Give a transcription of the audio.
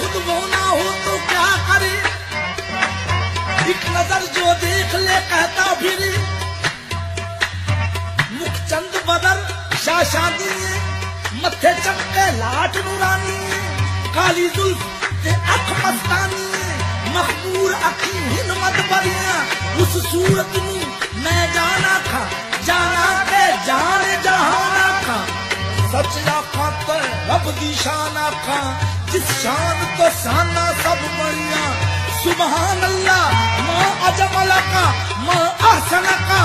खुद हो तो क्या करे? एक नज़र जो देख ले, कहता फिर। मुख चंद बदल शाशादी मथे नूरानी अख मखबूर अखी उस सूरत में मैं जाना था, जाना के रब दी शान आखा, जिस शान तो साना सब बढ़िया। सुबहान अल्लाह, माँ अजमल का माँ आसना का